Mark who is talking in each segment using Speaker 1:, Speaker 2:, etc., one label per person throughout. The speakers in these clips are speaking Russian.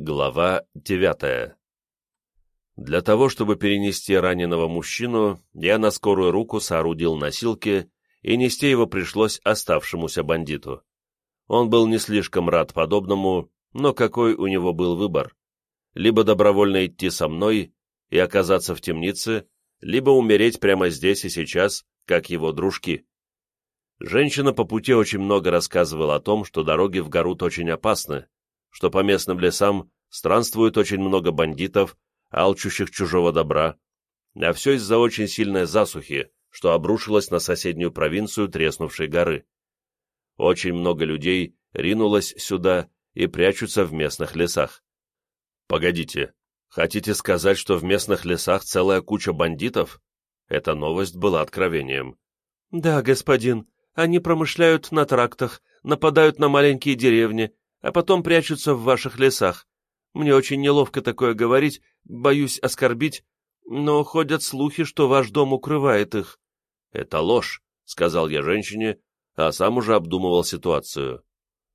Speaker 1: Глава девятая Для того, чтобы перенести раненого мужчину, я на скорую руку соорудил носилки, и нести его пришлось оставшемуся бандиту. Он был не слишком рад подобному, но какой у него был выбор? Либо добровольно идти со мной и оказаться в темнице, либо умереть прямо здесь и сейчас, как его дружки. Женщина по пути очень много рассказывала о том, что дороги в Гарут очень опасны, что по местным лесам странствует очень много бандитов, алчущих чужого добра, а все из-за очень сильной засухи, что обрушилось на соседнюю провинцию треснувшей горы. Очень много людей ринулось сюда и прячутся в местных лесах. Погодите, хотите сказать, что в местных лесах целая куча бандитов? Эта новость была откровением.
Speaker 2: Да, господин, они промышляют на трактах, нападают на маленькие деревни, а потом прячутся в ваших лесах. Мне очень неловко такое говорить, боюсь оскорбить, но ходят слухи, что ваш дом укрывает их».
Speaker 1: «Это ложь», — сказал я женщине, а сам уже обдумывал ситуацию.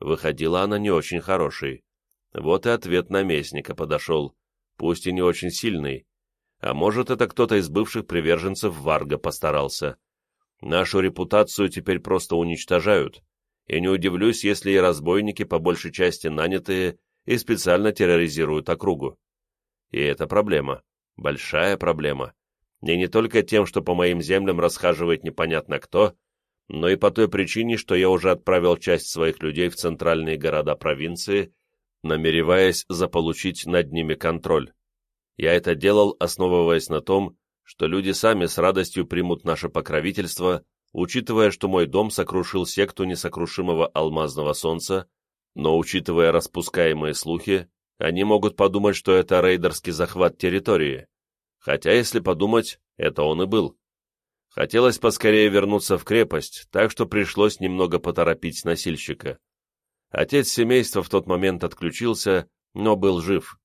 Speaker 1: Выходила она не очень хорошей. Вот и ответ наместника подошел, пусть и не очень сильный. А может, это кто-то из бывших приверженцев Варга постарался. Нашу репутацию теперь просто уничтожают, и не удивлюсь, если и разбойники, по большей части нанятые, и специально терроризируют округу. И это проблема, большая проблема. И не только тем, что по моим землям расхаживает непонятно кто, но и по той причине, что я уже отправил часть своих людей в центральные города провинции, намереваясь заполучить над ними контроль. Я это делал, основываясь на том, что люди сами с радостью примут наше покровительство, учитывая, что мой дом сокрушил секту несокрушимого алмазного солнца, но учитывая распускаемые слухи, они могут подумать, что это рейдерский захват территории. Хотя, если подумать, это он и был. Хотелось поскорее вернуться в крепость, так что пришлось немного поторопить носильщика. Отец семейства в тот момент отключился, но был жив.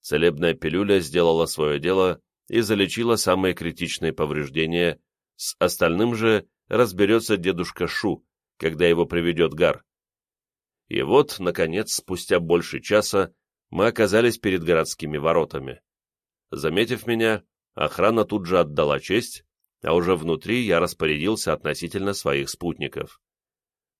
Speaker 1: Целебная пилюля сделала свое дело, и залечила самые критичные повреждения, с остальным же разберется дедушка Шу, когда его приведет Гар. И вот, наконец, спустя больше часа, мы оказались перед городскими воротами. Заметив меня, охрана тут же отдала честь, а уже внутри я распорядился относительно своих спутников.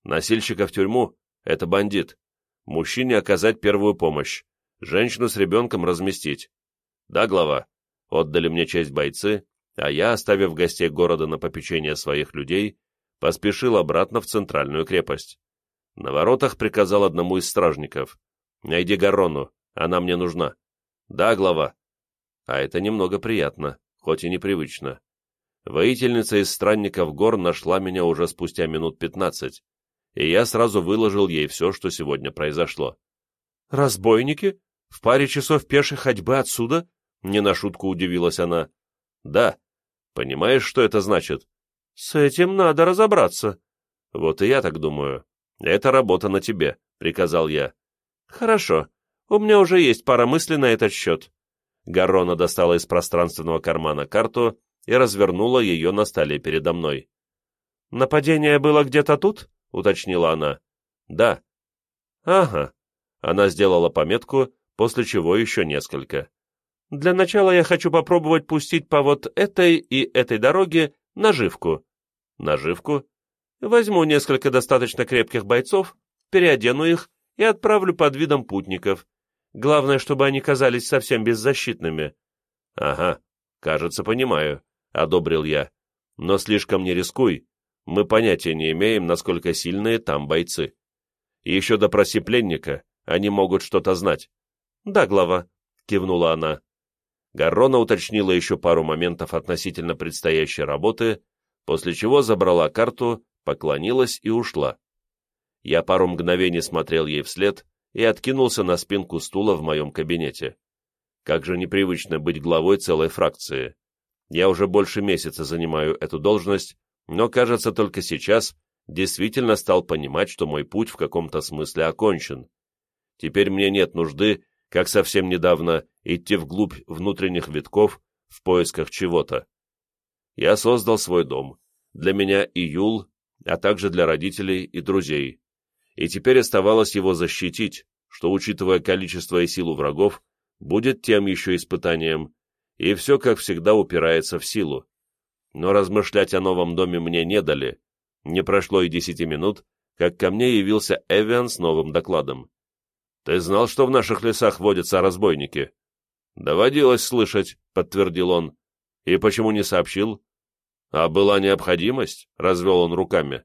Speaker 1: Носильщика в тюрьму — это бандит. Мужчине оказать первую помощь, женщину с ребенком разместить. Да, глава? Отдали мне честь бойцы, а я, оставив гостей города на попечение своих людей, поспешил обратно в центральную крепость. На воротах приказал одному из стражников. «Найди Гаррону, она мне нужна». «Да, глава». А это немного приятно, хоть и непривычно. Воительница из странников гор нашла меня уже спустя минут пятнадцать, и я сразу выложил ей все, что сегодня произошло.
Speaker 2: «Разбойники? В паре часов пешей ходьбы отсюда?» Не на шутку удивилась она.
Speaker 1: Да. Понимаешь, что это значит?
Speaker 2: С этим надо разобраться.
Speaker 1: Вот и я так думаю. Это работа на тебе, приказал я.
Speaker 2: Хорошо. У меня уже есть пара мыслей на этот счет.
Speaker 1: Гаррона достала из пространственного кармана карту и развернула ее на столе передо мной.
Speaker 2: «Нападение было где-то тут?» — уточнила она.
Speaker 1: «Да».
Speaker 2: «Ага».
Speaker 1: Она сделала пометку, после чего еще несколько.
Speaker 2: Для начала я хочу попробовать пустить по вот этой и этой дороге наживку.
Speaker 1: Наживку?
Speaker 2: Возьму несколько достаточно крепких бойцов, переодену их и отправлю под видом путников. Главное, чтобы они казались совсем беззащитными.
Speaker 1: Ага, кажется, понимаю, — одобрил я. Но слишком не рискуй. Мы понятия не имеем, насколько сильные там бойцы. Еще допроси пленника, они могут что-то знать.
Speaker 2: Да, глава, — кивнула она.
Speaker 1: Гаррона уточнила еще пару моментов относительно предстоящей работы, после чего забрала карту, поклонилась и ушла. Я пару мгновений смотрел ей вслед и откинулся на спинку стула в моем кабинете. Как же непривычно быть главой целой фракции. Я уже больше месяца занимаю эту должность, но, кажется, только сейчас действительно стал понимать, что мой путь в каком-то смысле окончен. Теперь мне нет нужды как совсем недавно идти вглубь внутренних витков в поисках чего-то. Я создал свой дом, для меня и Юл, а также для родителей и друзей, и теперь оставалось его защитить, что, учитывая количество и силу врагов, будет тем еще испытанием, и все, как всегда, упирается в силу. Но размышлять о новом доме мне не дали. Не прошло и десяти минут, как ко мне явился Эвиан с новым докладом. «Ты знал, что в наших лесах водятся разбойники?» «Доводилось слышать», — подтвердил он. «И почему не сообщил?» «А была необходимость?» — развел он руками.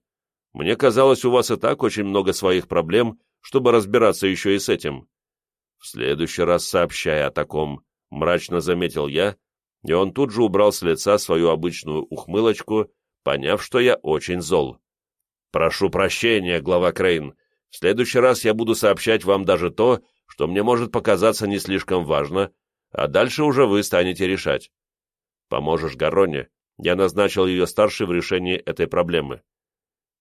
Speaker 1: «Мне казалось, у вас и так очень много своих проблем, чтобы разбираться еще и с этим». «В следующий раз сообщай о таком», — мрачно заметил я, и он тут же убрал с лица свою обычную ухмылочку, поняв, что я очень зол. «Прошу прощения, глава Крейн. В следующий раз я буду сообщать вам даже то, что мне может показаться не слишком важно, а дальше уже вы станете решать. Поможешь Гароне, я назначил ее старшей в решении этой проблемы.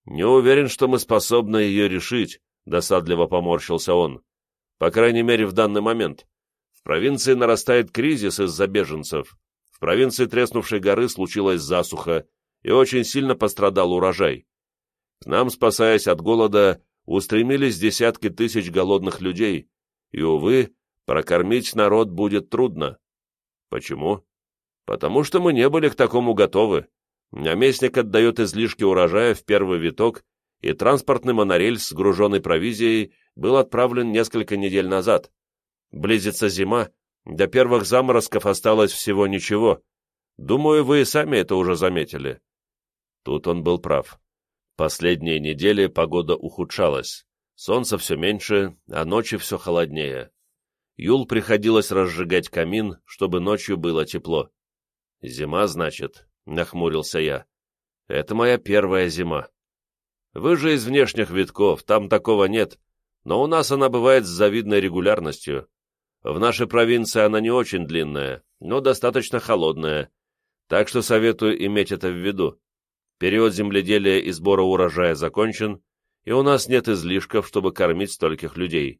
Speaker 1: Не уверен, что мы способны ее решить, досадливо поморщился он. По крайней мере, в данный момент. В провинции нарастает кризис из-за беженцев. В провинции Треснувшей горы случилась засуха, и очень сильно пострадал урожай. К нам, спасаясь от голода, устремились десятки тысяч голодных людей, и, увы, прокормить народ будет трудно. Почему? Потому что мы не были к такому готовы. Наместник отдает излишки урожая в первый виток, и транспортный монорельс, груженный провизией, был отправлен несколько недель назад. Близится зима, до первых заморозков осталось всего ничего. Думаю, вы и сами это уже заметили. Тут он был прав. Последние недели погода ухудшалась. Солнце все меньше, а ночи все холоднее. Юл приходилось разжигать камин, чтобы ночью было тепло. «Зима, значит?» — нахмурился я. «Это моя первая зима. Вы же из внешних витков, там такого нет, но у нас она бывает с завидной регулярностью. В нашей провинции она не очень длинная, но достаточно холодная, так что советую иметь это в виду. Период земледелия и сбора урожая закончен, и у нас нет излишков, чтобы кормить стольких людей.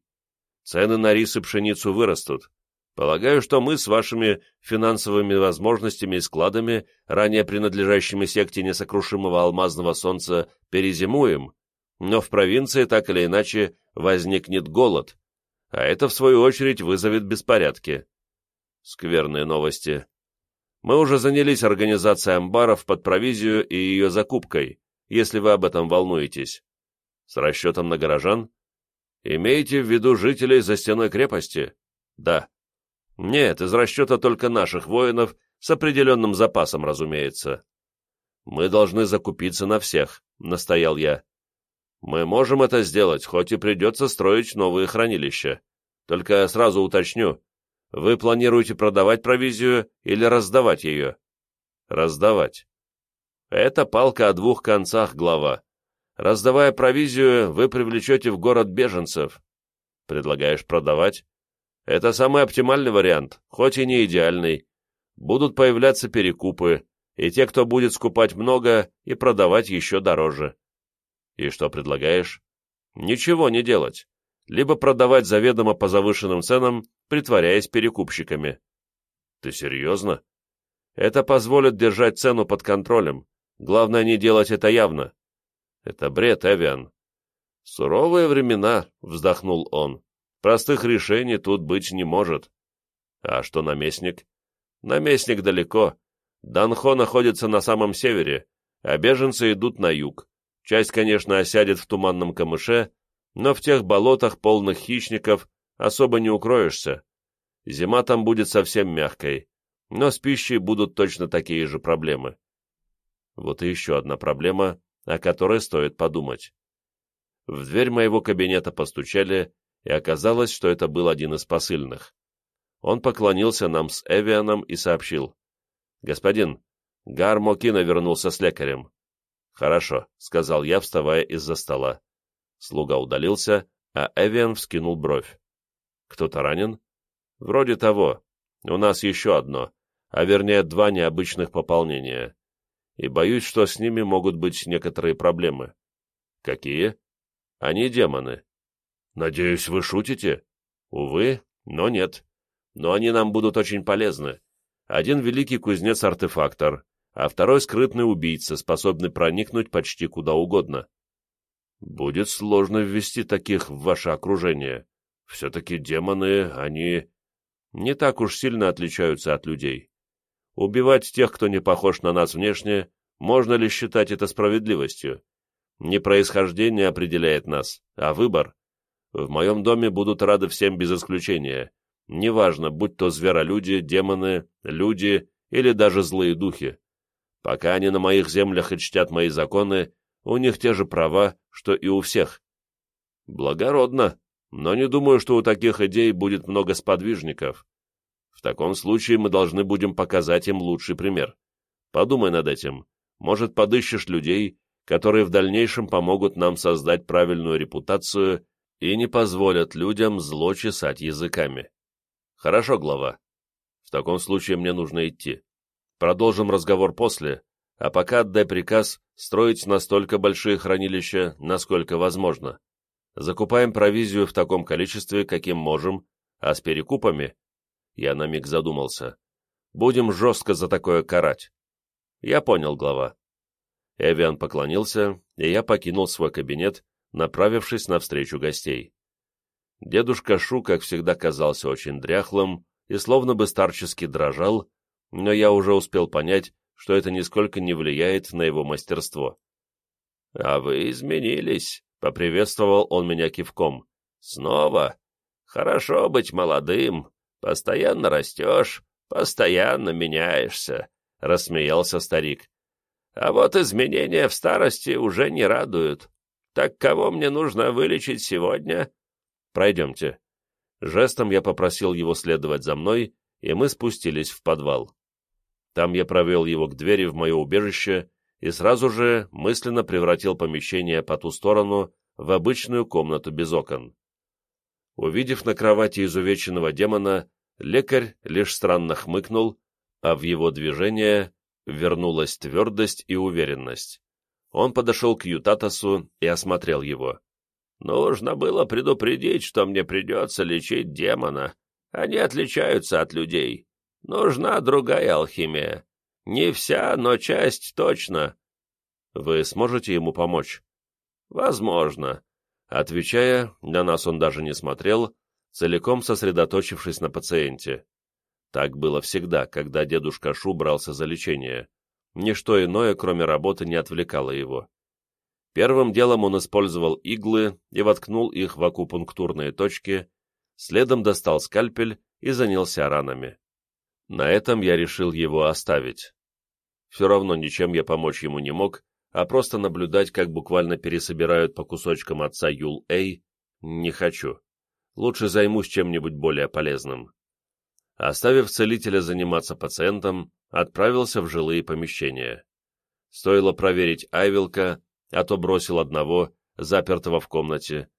Speaker 1: Цены на рис и пшеницу вырастут, Полагаю, что мы с вашими финансовыми возможностями и складами, ранее принадлежащими секте несокрушимого алмазного солнца, перезимуем, но в провинции так или иначе возникнет голод, а это, в свою очередь, вызовет беспорядки. Скверные новости. Мы уже занялись организацией амбаров под провизию и ее закупкой, если вы об этом волнуетесь. С расчетом на горожан? Имеете в виду жителей за стеной крепости? Да. Нет, из расчета только наших воинов, с определенным запасом, разумеется. Мы должны закупиться на всех, настоял я. Мы можем это сделать, хоть и придется строить новые хранилища. Только сразу уточню, вы планируете продавать провизию или раздавать ее? Раздавать. Это палка о двух концах, глава. Раздавая провизию, вы привлечете в город беженцев. Предлагаешь продавать? Это самый оптимальный вариант, хоть и не идеальный. Будут появляться перекупы, и те, кто будет скупать много и продавать еще дороже. И что предлагаешь? Ничего не делать. Либо продавать заведомо по завышенным ценам, притворяясь перекупщиками. Ты серьезно? Это позволит держать цену под контролем. Главное не делать это явно. Это бред, Эвиан. Суровые времена, вздохнул он. Простых решений тут быть не может. А что наместник? Наместник далеко. Данхо находится на самом севере, а беженцы идут на юг. Часть, конечно, осядет в туманном камыше, но в тех болотах, полных хищников, особо не укроешься. Зима там будет совсем мягкой, но с пищей будут точно такие же проблемы. Вот и еще одна проблема, о которой стоит подумать. В дверь моего кабинета постучали, и оказалось, что это был один из посыльных. Он поклонился нам с Эвианом и сообщил. «Господин, Гар Мокина вернулся с лекарем». «Хорошо», — сказал я, вставая из-за стола. Слуга удалился, а Эвиан вскинул бровь. «Кто-то ранен?» «Вроде того. У нас еще одно, а вернее два необычных пополнения. И боюсь, что с ними могут быть некоторые проблемы». «Какие?» «Они демоны. «Надеюсь, вы шутите?» «Увы, но нет. Но они нам будут очень полезны. Один великий кузнец-артефактор, а второй скрытный убийца, способный проникнуть почти куда угодно. Будет сложно ввести таких в ваше окружение. Все-таки демоны, они не так уж сильно отличаются от людей. Убивать тех, кто не похож на нас внешне, можно ли считать это справедливостью? Не происхождение определяет нас, а выбор. В моем доме будут рады всем без исключения. Неважно, будь то зверолюди, демоны, люди или даже злые духи. Пока они на моих землях и чтят мои законы, у них те же права, что и у всех. Благородно, но не думаю, что у таких идей будет много сподвижников. В таком случае мы должны будем показать им лучший пример. Подумай над этим. Может, подыщешь людей, которые в дальнейшем помогут нам создать правильную репутацию и не позволят людям зло чесать языками. Хорошо, глава. В таком случае мне нужно идти. Продолжим разговор после, а пока отдай приказ строить настолько большие хранилища, насколько возможно. Закупаем провизию в таком количестве, каким можем, а с перекупами... Я на миг задумался. Будем жестко за такое карать. Я понял, глава. Эвиан поклонился, и я покинул свой кабинет, направившись навстречу гостей. Дедушка Шу, как всегда, казался очень дряхлым и словно бы старчески дрожал, но я уже успел понять, что это нисколько не влияет на его мастерство. «А вы изменились», — поприветствовал он меня кивком. «Снова? Хорошо быть молодым, постоянно растешь, постоянно меняешься», — рассмеялся старик. «А вот изменения в старости уже не радуют. Так кого мне нужно вылечить сегодня?» «Пройдемте». Жестом я попросил его следовать за мной, и мы спустились в подвал. Там я провел его к двери в мое убежище и сразу же мысленно превратил помещение по ту сторону в обычную комнату без окон. Увидев на кровати изувеченного демона, лекарь лишь странно хмыкнул, а в его движение вернулась твердость и уверенность. Он подошел к Ютатасу и осмотрел его. «Нужно было предупредить, что мне придется лечить демона. Они отличаются от людей. Нужна другая алхимия. Не вся, но часть точно. Вы сможете ему помочь? Возможно. Отвечая, на нас он даже не смотрел, целиком сосредоточившись на пациенте. Так было всегда, когда дедушка Шу брался за лечение. Ничто иное, кроме работы, не отвлекало его. Первым делом он использовал иглы и воткнул их в акупунктурные точки, следом достал скальпель и занялся ранами. На этом я решил его оставить. Все равно ничем я помочь ему не мог, а просто наблюдать, как буквально пересобирают по кусочкам отца Юл-Эй, не хочу. Лучше займусь чем-нибудь более полезным. Оставив целителя заниматься пациентом, отправился в жилые помещения. Стоило проверить Айвилка, а то бросил одного, запертого в комнате.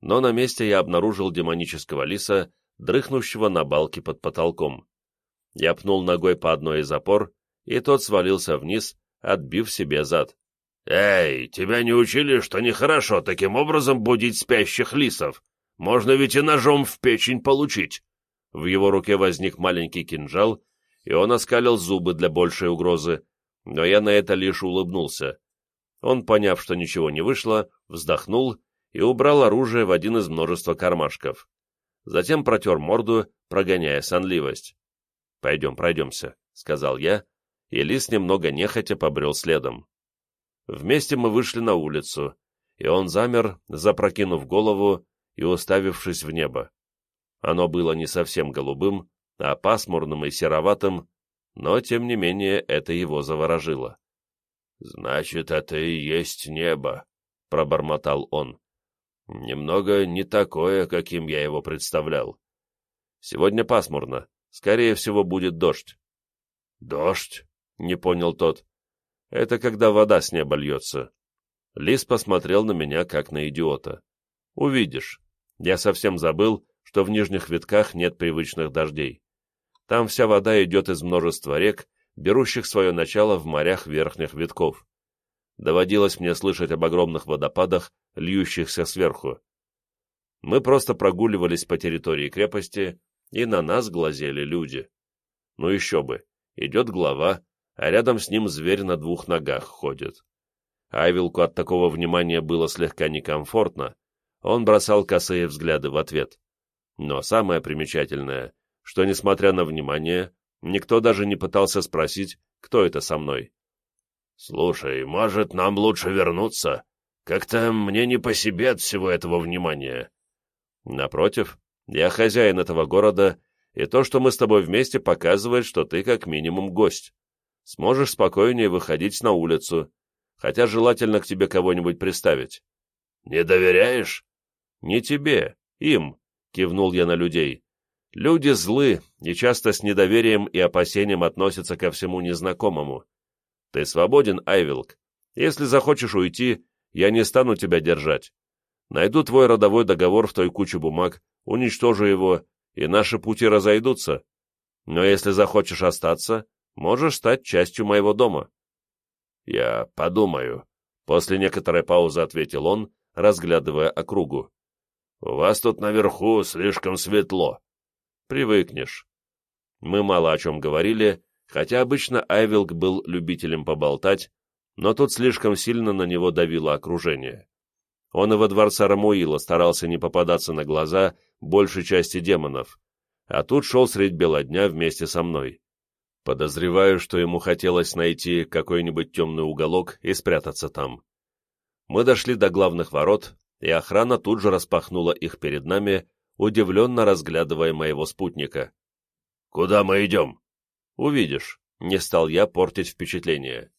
Speaker 1: Но на месте я обнаружил демонического лиса, дрыхнущего на балке под потолком. Я пнул ногой по одной из опор, и тот свалился вниз, отбив себе зад. «Эй, тебя не учили, что нехорошо таким образом будить спящих лисов? Можно ведь и ножом в печень получить!» В его руке возник маленький кинжал, и он оскалил зубы для большей угрозы, но я на это лишь улыбнулся. Он, поняв, что ничего не вышло, вздохнул и убрал оружие в один из множества кармашков. Затем протер морду, прогоняя сонливость. «Пойдем, пройдемся», — сказал я, и лис немного нехотя побрел следом. Вместе мы вышли на улицу, и он замер, запрокинув голову и уставившись в небо. Оно было не совсем голубым, а пасмурным и сероватым, но, тем не менее, это его заворожило. «Значит, это и есть небо», — пробормотал он. «Немного не такое, каким я его представлял. Сегодня пасмурно, скорее всего, будет дождь». «Дождь?» — не понял тот. «Это когда вода с неба льется». Лис посмотрел на меня, как на идиота. «Увидишь. Я совсем забыл, что в нижних витках нет привычных дождей. Там вся вода идет из множества рек, берущих свое начало в морях верхних витков. Доводилось мне слышать об огромных водопадах, льющихся сверху. Мы просто прогуливались по территории крепости, и на нас глазели люди. Ну еще бы, идет глава, а рядом с ним зверь на двух ногах ходит. Айвилку от такого внимания было слегка некомфортно, он бросал косые взгляды в ответ. Но самое примечательное, что, несмотря на внимание, никто даже не пытался спросить, кто это со мной. «Слушай, может, нам лучше вернуться? Как-то мне не по себе от всего этого внимания». «Напротив, я хозяин этого города, и то, что мы с тобой вместе, показывает, что ты как минимум гость. Сможешь спокойнее выходить на улицу, хотя желательно к тебе кого-нибудь приставить». «Не доверяешь?» «Не тебе, им», — кивнул я на людей. «Люди злы и часто с недоверием и опасением относятся ко всему незнакомому. Ты свободен, Айвилк. Если захочешь уйти, я не стану тебя держать. Найду твой родовой договор в той куче бумаг, уничтожу его, и наши пути разойдутся. Но если захочешь остаться, можешь стать частью моего дома». «Я подумаю», — после некоторой паузы ответил он, разглядывая округу. «У вас тут наверху слишком светло. Привыкнешь». Мы мало о чем говорили, хотя обычно Айвилк был любителем поболтать, но тут слишком сильно на него давило окружение. Он и во дворце Рамуила старался не попадаться на глаза большей части демонов, а тут шел средь бела дня вместе со мной. Подозреваю, что ему хотелось найти какой-нибудь темный уголок и спрятаться там. Мы дошли до главных ворот, и охрана тут же распахнула их перед нами, удивленно разглядывая моего спутника. «Куда мы идем?» «Увидишь», — не стал я портить впечатление.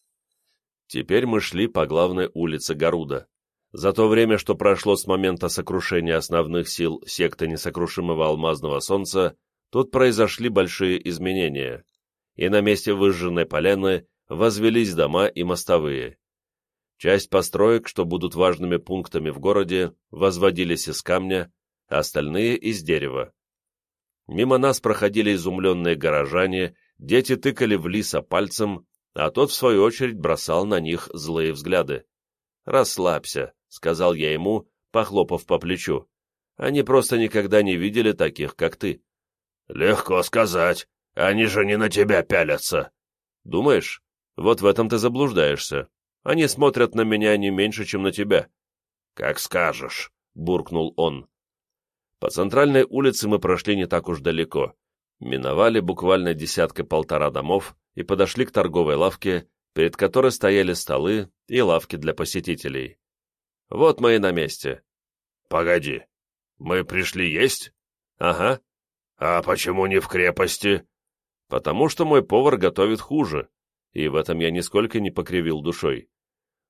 Speaker 1: Теперь мы шли по главной улице Гаруда. За то время, что прошло с момента сокрушения основных сил секты несокрушимого алмазного солнца, тут произошли большие изменения, и на месте выжженной поляны возвелись дома и мостовые. Часть построек, что будут важными пунктами в городе, возводились из камня, а остальные — из дерева. Мимо нас проходили изумленные горожане, дети тыкали в лиса пальцем, а тот, в свою очередь, бросал на них злые взгляды. «Расслабься», — сказал я ему, похлопав по плечу. «Они просто никогда не видели таких, как ты». «Легко сказать. Они же не на тебя пялятся». «Думаешь? Вот в этом ты заблуждаешься. Они смотрят на меня не меньше, чем на тебя». «Как скажешь», — буркнул он. По центральной улице мы прошли не так уж далеко. Миновали буквально десятка-полтора домов и подошли к торговой лавке, перед которой стояли столы и лавки для посетителей. Вот мы и на месте. «Погоди, мы пришли есть?» «Ага». «А почему не в крепости?» «Потому что мой повар готовит хуже и в этом я нисколько не покривил душой.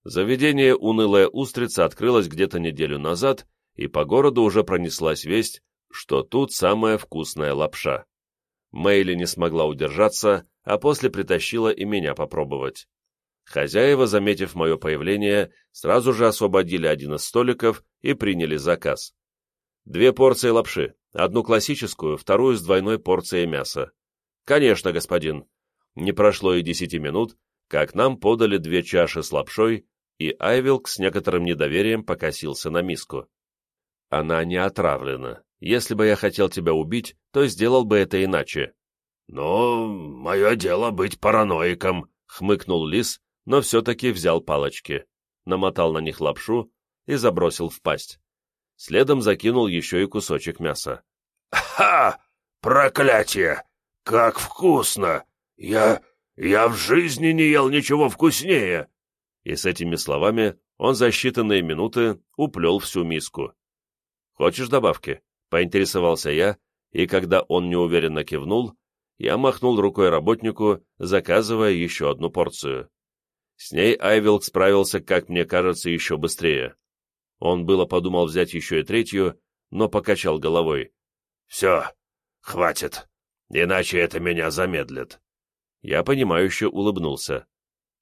Speaker 1: Заведение «Унылая устрица» открылось где-то неделю назад, и по городу уже пронеслась весть, что тут самая вкусная лапша. Мэйли не смогла удержаться, а после притащила и меня попробовать. Хозяева, заметив мое появление, сразу же освободили один из столиков и приняли заказ. Две порции лапши, одну классическую, вторую с двойной порцией мяса. «Конечно, господин», не прошло и десяти минут, как нам подали две чаши с лапшой, и Айвилк с некоторым недоверием покосился на миску. Она не отравлена. Если бы я хотел тебя убить, то сделал бы это иначе. «Ну, мое дело быть параноиком», — хмыкнул лис, но все-таки взял палочки, намотал на них лапшу и забросил в пасть. Следом закинул еще и кусочек мяса. «Ха! Проклятие! Как вкусно! «Я... я в жизни не ел ничего вкуснее!» И с этими словами он за считанные минуты уплел всю миску. «Хочешь добавки?» — поинтересовался я, и когда он неуверенно кивнул, я махнул рукой работнику, заказывая еще одну порцию. С ней Айвилк справился, как мне кажется, еще быстрее. Он было подумал взять еще и третью, но покачал головой. «Все, хватит, иначе это меня замедлит». Я понимающе улыбнулся.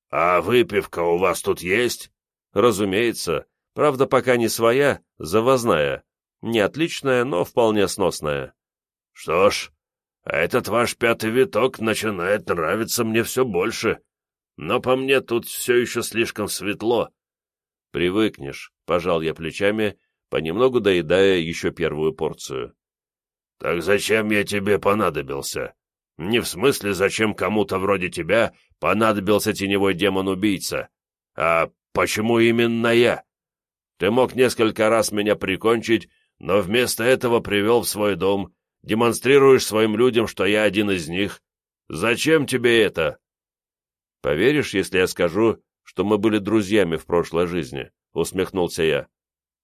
Speaker 1: «А выпивка у вас тут есть?» «Разумеется. Правда, пока не своя, завозная. Не отличная, но вполне сносная». «Что ж, этот ваш пятый виток начинает нравиться мне все больше. Но по мне тут все еще слишком светло». «Привыкнешь», — пожал я плечами, понемногу доедая еще первую порцию. «Так зачем я тебе понадобился?» Не в смысле, зачем кому-то вроде тебя понадобился теневой демон-убийца, а почему именно я? Ты мог несколько раз меня прикончить, но вместо этого привел в свой дом, демонстрируешь своим людям, что я один из них. Зачем тебе это?»
Speaker 2: «Поверишь, если я скажу, что мы были друзьями в прошлой жизни?» — усмехнулся я.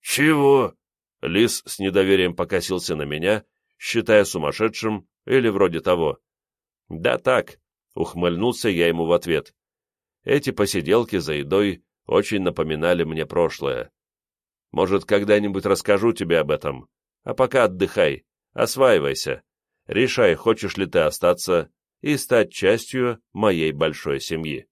Speaker 1: «Чего?»
Speaker 2: Лис с недоверием покосился на меня, считая сумасшедшим или вроде того. «Да так», — ухмыльнулся я ему в ответ. Эти посиделки за едой очень напоминали мне прошлое. Может, когда-нибудь расскажу тебе об этом. А пока отдыхай, осваивайся. Решай, хочешь ли ты остаться и стать частью моей большой семьи.